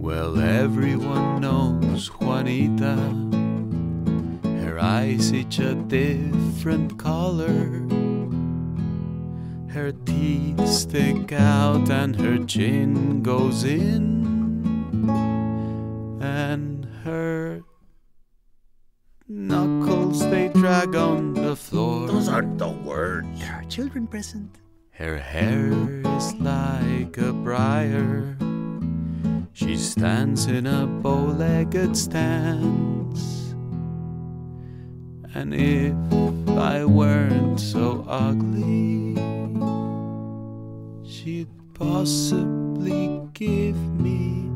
Well, everyone knows Juanita. Her eyes each a different color. Her teeth stick out and her chin goes in. And her knuckles they drag on the floor. Those aren't the words. There are children present. Her hair is like a briar. She stands in a bow legged stance. And if I weren't so ugly, she'd possibly give me